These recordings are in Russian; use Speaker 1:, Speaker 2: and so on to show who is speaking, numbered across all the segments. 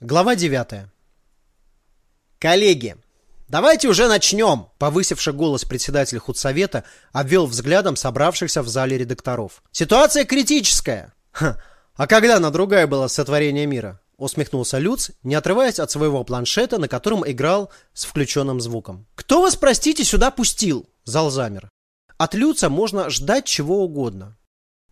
Speaker 1: Глава 9. Коллеги, давайте уже начнем, повысивший голос председатель худсовета обвел взглядом собравшихся в зале редакторов. Ситуация критическая. Ха, а когда на другая было сотворение мира? Усмехнулся Люц, не отрываясь от своего планшета, на котором играл с включенным звуком. «Кто вас, простите, сюда пустил?» Зал замер. От Люца можно ждать чего угодно.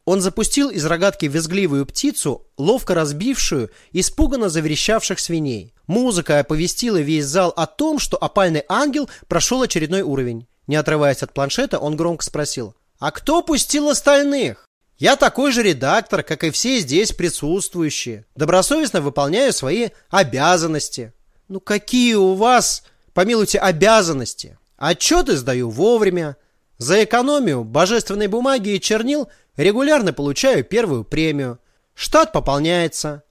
Speaker 1: Он запустил из рогатки визгливую птицу, ловко разбившую испуганно заверещавших свиней. Музыка оповестила весь зал о том, что опальный ангел прошел очередной уровень. Не отрываясь от планшета, он громко спросил. «А кто пустил остальных?» «Я такой же редактор, как и все здесь присутствующие. Добросовестно выполняю свои обязанности». «Ну какие у вас, помилуйте, обязанности?» «Отчеты сдаю вовремя. За экономию божественной бумаги и чернил – Регулярно получаю первую премию. Штат пополняется.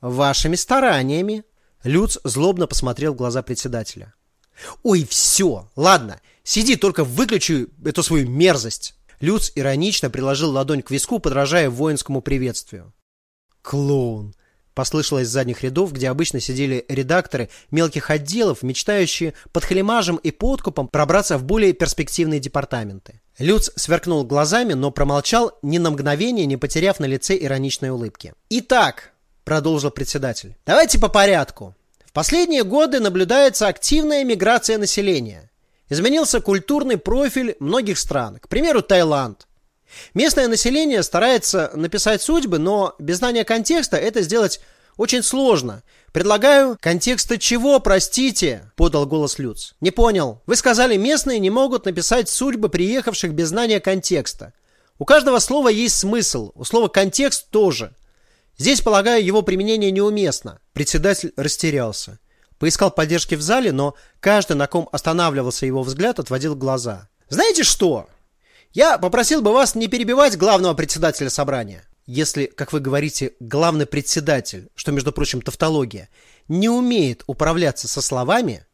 Speaker 1: Вашими стараниями. Люц злобно посмотрел в глаза председателя. Ой, все, ладно, сиди, только выключи эту свою мерзость. Люц иронично приложил ладонь к виску, подражая воинскому приветствию. Клоун. Послышалось из задних рядов, где обычно сидели редакторы мелких отделов, мечтающие под хлемажем и подкупом пробраться в более перспективные департаменты. Люц сверкнул глазами, но промолчал ни на мгновение, не потеряв на лице ироничной улыбки. «Итак», — продолжил председатель, — «давайте по порядку. В последние годы наблюдается активная миграция населения. Изменился культурный профиль многих стран, к примеру, Таиланд. Местное население старается написать судьбы, но без знания контекста это сделать очень сложно. Предлагаю... Контекста чего, простите? Подал голос Люц. Не понял. Вы сказали, местные не могут написать судьбы приехавших без знания контекста. У каждого слова есть смысл. У слова контекст тоже. Здесь, полагаю, его применение неуместно. Председатель растерялся. Поискал поддержки в зале, но каждый, на ком останавливался его взгляд, отводил глаза. Знаете что? Я попросил бы вас не перебивать главного председателя собрания. Если, как вы говорите, главный председатель, что, между прочим, тавтология, не умеет управляться со словами,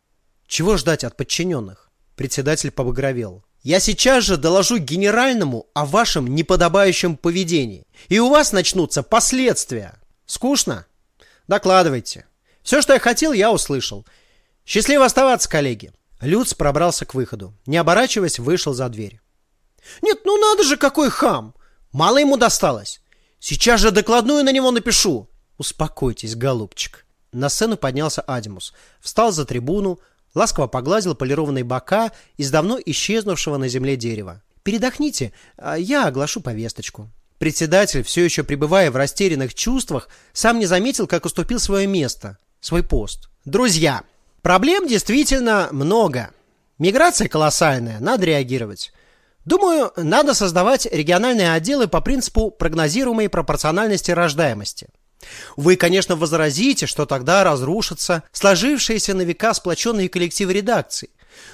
Speaker 1: чего ждать от подчиненных? Председатель побагровел. Я сейчас же доложу генеральному о вашем неподобающем поведении. И у вас начнутся последствия. Скучно? Докладывайте. Все, что я хотел, я услышал. Счастливо оставаться, коллеги. Люц пробрался к выходу. Не оборачиваясь, вышел за дверь. Нет, ну надо же, какой хам! Мало ему досталось. Сейчас же докладную на него напишу. Успокойтесь, голубчик. На сцену поднялся Адимус. Встал за трибуну, ласково погладил полированные бока из давно исчезнувшего на земле дерева. «Передохните, а я оглашу повесточку». Председатель, все еще пребывая в растерянных чувствах, сам не заметил, как уступил свое место, свой пост. «Друзья, проблем действительно много. Миграция колоссальная, надо реагировать. Думаю, надо создавать региональные отделы по принципу прогнозируемой пропорциональности рождаемости. Вы, конечно, возразите, что тогда разрушатся сложившиеся на века сплоченные коллективы редакций.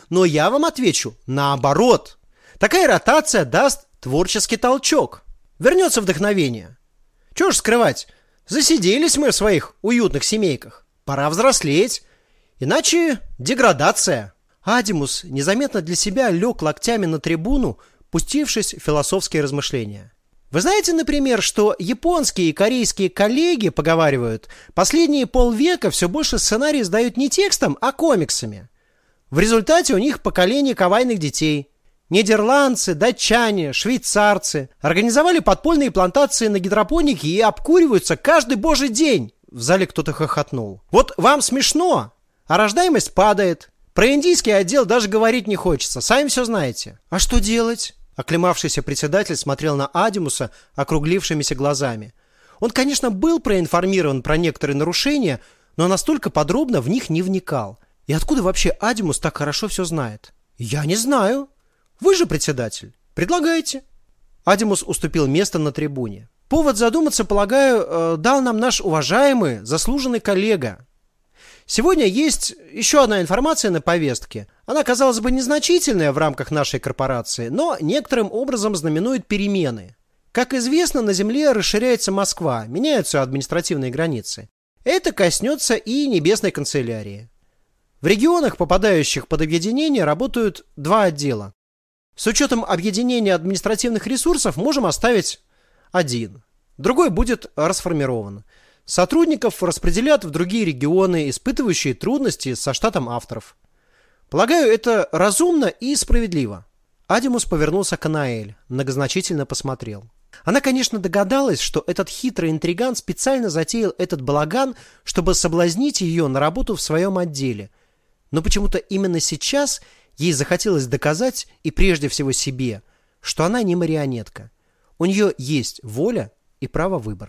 Speaker 1: Но я вам отвечу, наоборот. Такая ротация даст творческий толчок. Вернется вдохновение. Чего ж скрывать? Засиделись мы в своих уютных семейках. Пора взрослеть. Иначе деградация. Адимус незаметно для себя лег локтями на трибуну, пустившись в философские размышления. Вы знаете, например, что японские и корейские коллеги поговаривают, последние полвека все больше сценарии сдают не текстом, а комиксами. В результате у них поколение кавайных детей. Нидерландцы, датчане, швейцарцы организовали подпольные плантации на гидропонике и обкуриваются каждый божий день. В зале кто-то хохотнул. Вот вам смешно, а рождаемость падает. Про индийский отдел даже говорить не хочется, сами все знаете. А что делать? Оклемавшийся председатель смотрел на Адимуса округлившимися глазами. Он, конечно, был проинформирован про некоторые нарушения, но настолько подробно в них не вникал. И откуда вообще Адимус так хорошо все знает? Я не знаю. Вы же председатель. Предлагайте. Адимус уступил место на трибуне. Повод задуматься, полагаю, э, дал нам наш уважаемый, заслуженный коллега, Сегодня есть еще одна информация на повестке. Она, казалось бы, незначительная в рамках нашей корпорации, но некоторым образом знаменует перемены. Как известно, на Земле расширяется Москва, меняются административные границы. Это коснется и Небесной канцелярии. В регионах, попадающих под объединение, работают два отдела. С учетом объединения административных ресурсов можем оставить один. Другой будет расформирован. Сотрудников распределят в другие регионы, испытывающие трудности со штатом авторов. Полагаю, это разумно и справедливо. Адимус повернулся к Анаэль, многозначительно посмотрел. Она, конечно, догадалась, что этот хитрый интриган специально затеял этот балаган, чтобы соблазнить ее на работу в своем отделе. Но почему-то именно сейчас ей захотелось доказать, и прежде всего себе, что она не марионетка. У нее есть воля и право выбора.